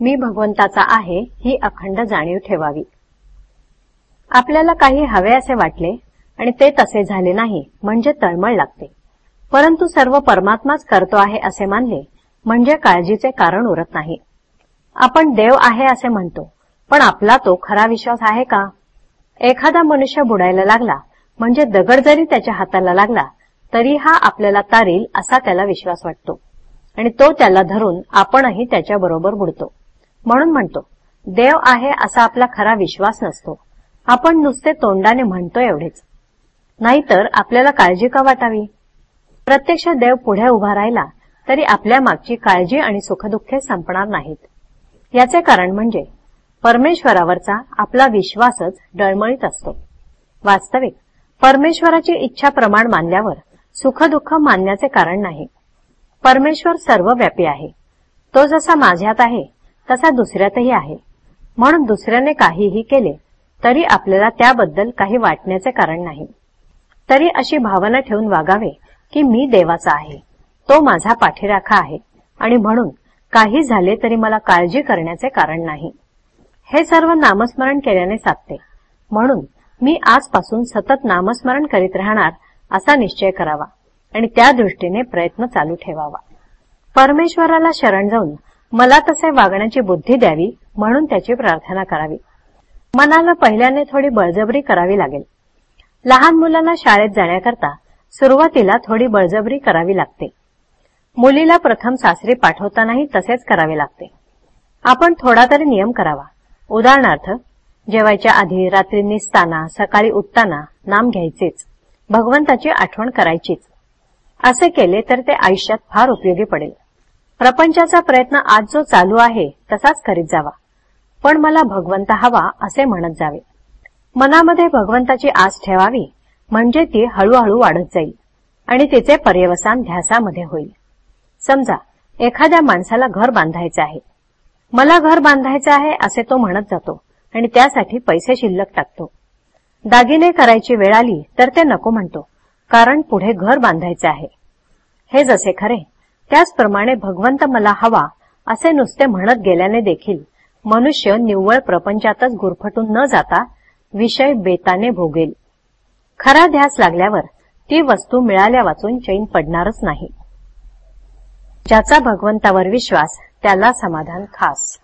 मी भगवंताचा आहे ही अखंड जाणीव ठेवावी. आपल्याला काही हवे असे वाटले आणि ते तसे झाले नाही म्हणजे तळमळ लागते. परंतु सर्व परमात्माच करतो आहे असे मानले म्हणजे काळजीचे कारण उरत नाही. आपण देव आहे असे म्हणतो पण आपला तो खरा विश्वास आहे का? एखादा मनुष्य बुडायला लागला म्हणजे दगड जरी त्याच्या हाताला लागला तरी हा आपल्याला तारील असा त्याला विश्वास वाटतो. आणि तो त्याला धरून आपणही त्याच्याबरोबर बुडतो. म्हणून म्हणतो देव आहे असा आपला खरा विश्वास नसतो. आपण नुसते तोंडाने म्हणतो एवढेच. नाहीतर आपल्याला काळजी का वाटावी? प्रत्यक्ष देव पुढे उभा राहिला तरी आपल्या मागची काळजी आणि सुखदुःखे संपणार नाहीत. याचे कारण म्हणजे परमेश्वरावरचा आपला विश्वासच डळमळीत असतो. वास्तविक परमेश्वराची इच्छा प्रमाण मानल्यावर सुखदुःख मानण्याचे कारण नाही. परमेश्वर सर्वव्यापी आहे. तो जसा माझ्यात आहे तसा दुसऱ्यातही आहे. म्हणून दुसऱ्याने काहीही केले तरी आपल्याला त्याबद्दल काही वाटण्याचे कारण नाही. तरी अशी भावना ठेवून वागावे की मी देवाचा आहे. तो माझा पाठीराखा आहे. आणि म्हणून काही झाले तरी मला काळजी करण्याचे कारण नाही. हे सर्व नामस्मरण केल्याने साधते. म्हणून मी आजपासून सतत नामस्मरण करीत राहणार असा निश्चय करावा. आणि त्या दृष्टीने प्रयत्न चालू ठेवावा. परमेश्वराला शरण जाऊन मला तसे वागण्याची बुद्धी द्यावी म्हणून त्याची प्रार्थना करावी. मनाला पहिल्याने थोडी बळजबरी करावी लागेल. लहान मुलांना शाळेत जाण्याकरता सुरुवातीला थोडी बळजबरी करावी लागते. मुलीला प्रथम सासरी पाठवतानाही तसेच करावे लागते. आपण थोडा तरी नियम करावा. उदाहरणार्थ जेवायच्या आधी रात्री निसताना सकाळी उठताना नाम घ्यायचेच. भगवंताची आठवण करायचीच. असे केले तर ते आयुष्यात फार उपयोगी पडेल. प्रपंचाचा प्रयत्न आज जो चालू आहे तसाच करीत जावा. पण मला भगवंत हवा असे म्हणत जावे. मनामध्ये भगवंताची आस ठेवावी म्हणजे ती हळूहळू वाढत जाईल आणि तिचे पर्यवसान ध्यासामध्ये होईल. समजा एखाद्या माणसाला घर बांधायचे आहे. मला घर बांधायचे आहे असे तो म्हणत जातो आणि त्यासाठी पैसे शिल्लक टाकतो. दागिने करायची वेळ आली तर ते नको म्हणतो कारण पुढे घर बांधायचे आहे. हे जसे खरे. त्याचप्रमाणे भगवंत मला हवा असे नुसते म्हणत गेल्याने देखील मनुष्य निव्वळ प्रपंचातच गुरफटून न जाता विषय बेताने भोगेल. खरा ध्यास लागल्यावर ती वस्तू मिळाल्या वाचून चैन पडणारच नाही. ज्याचा भगवंतावर विश्वास त्याला समाधान खास.